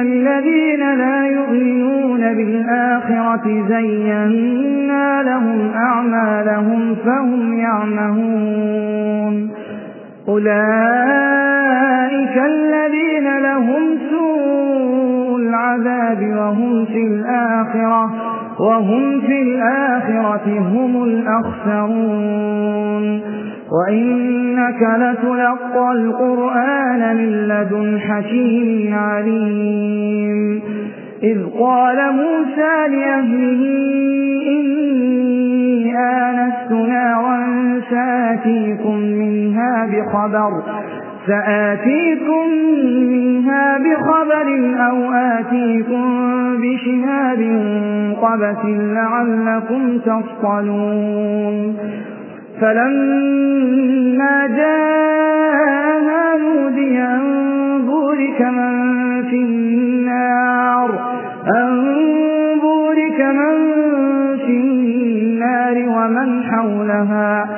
الذين لا يؤمنون بالآخرة زينا لهم أعمالهم فهم يعمهون. أولئك الذين لهم سوء العذاب وهم في الآخرة. وهم في الآخرة هم الأخسرون. وإنك لتلقى القرآن من لدن حكيم عليم. إذ قال موسى لأهله إني آنست نارا سآتيكم منها بخبر سآتيكم منها بخبر أو آتيكم بشهاب قبس لعلكم تصطلون. فلما جاءها نودي أن بورك من في النار أن بورك من في النار ومن حولها.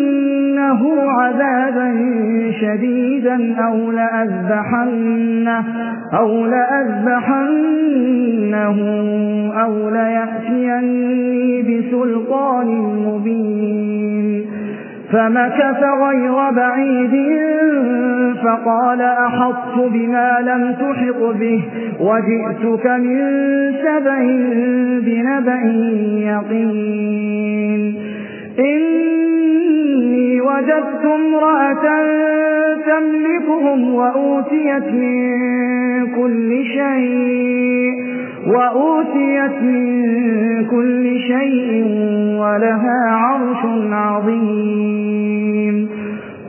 لأعذبنه عذابا شديدا أو لأذبحنه أو لأذبحنه أو ليأتيني بسلطان مبين. فمكث غير بعيد فقال أحطت بما لم تحط به وجئتك من سبع بنبأ يقين. إني وجدت امرأة تملكهم وأوتيت من كل شيء وأوتيت من كل شيء ولها عرش عظيم.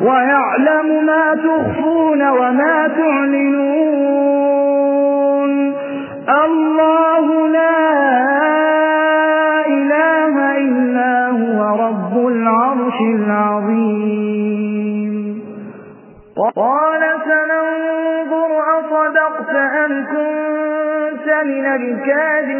ويعلم ما تخفون وما تعلنون. الله لا إله إلا هو رب العرش العظيم. قال سننظر أصدقت أم كنت من الكاذبين.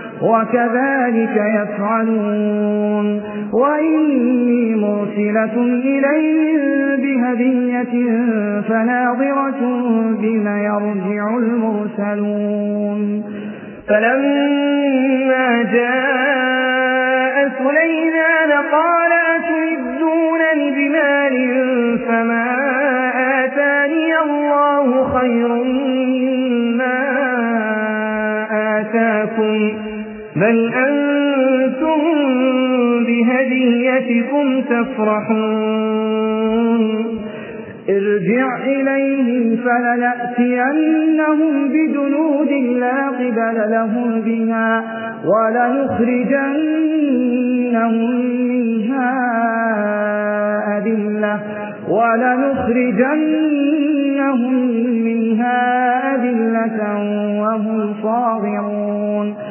وكذلك يفعلون. وإني مرسلة إليهم بهدية فناظرة بما يرجع المرسلون. فلما جاء سليمان قال أتردونني بمال فما آتاني الله خير بل أنتم بهديتكم تفرحون ارجع إليهم فلنأتينهم بجنود لا قبل لهم بها ولنخرجنهم منها أذلة ولنخرجنهم منها أذلة وهم صاغرون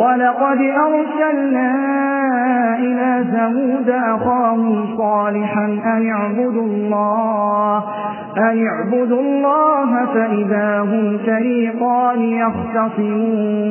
ولقد أرسلنا إلى ثمود أخاهم صالحا أن اعبدوا الله أن اعبدوا الله فإذا هم فريقان يختصمون.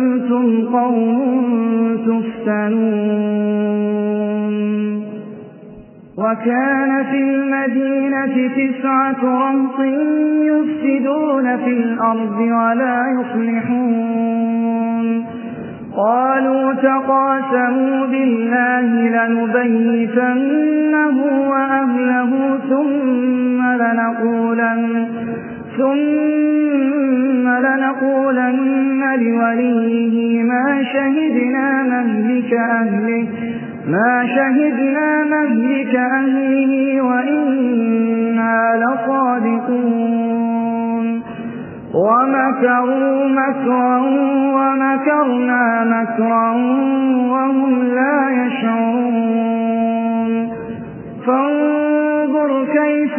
قوم تفتنون. وكان في المدينة تسعة رمط يفسدون في الأرض ولا يصلحون. قالوا تقاسموا بالله لنبيتنه وأهله ثم لنقولن ثم لنقولن لوليه شهدنا مهلك أهله ما شهدنا مهلك أهله وإنا لصادقون. ومكروا مكرا ومكرنا مكرا وهم لا يشعرون.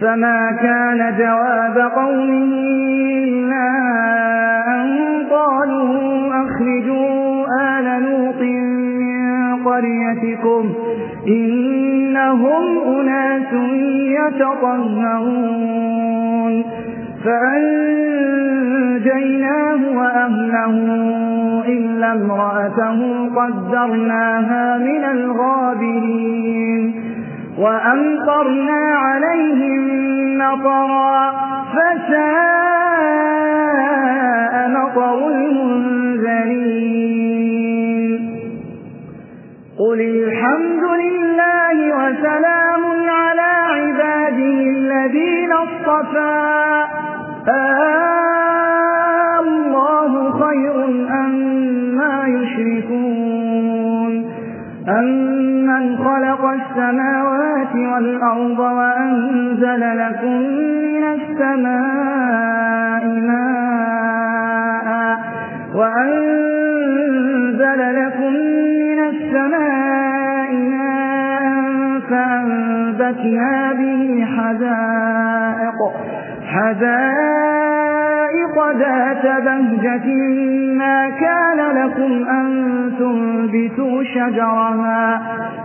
فما كان جواب قومه إلا أن قالوا أخرجوا آل لوط من قريتكم إنهم أناس يتطهرون فأنجيناه وأهله إلا امرأته قدرناها من الغابرين وأمطرنا عليهم مطرا فساء مطر المنذرين. قل الحمد لله وسلام على عباده الذين اصطفى والأرض وأنزل لكم من السماء ماء وأنزل لكم من السماء ماء فأنبتنا به حدائق حدائق ذات بهجة ما كان لكم أن تنبتوا شجرها.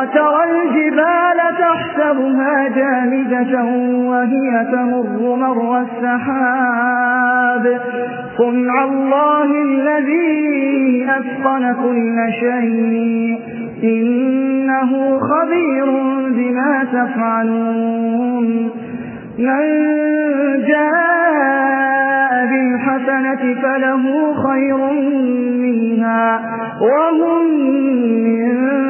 وترى الجبال تحسبها جامدة وهي تمر مر السحاب. صنع الله الذي أتقن كل شيء إنه خبير بما تفعلون. من جاء بالحسنة فله خير منها وهم من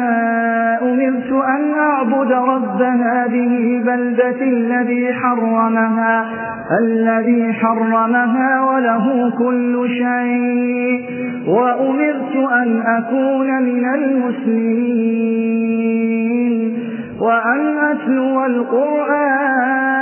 أن أعبد رب هذه البلدة الذي حرمها الذي حرمها وله كل شيء وأمرت أن أكون من المسلمين وأن أتلو القرآن.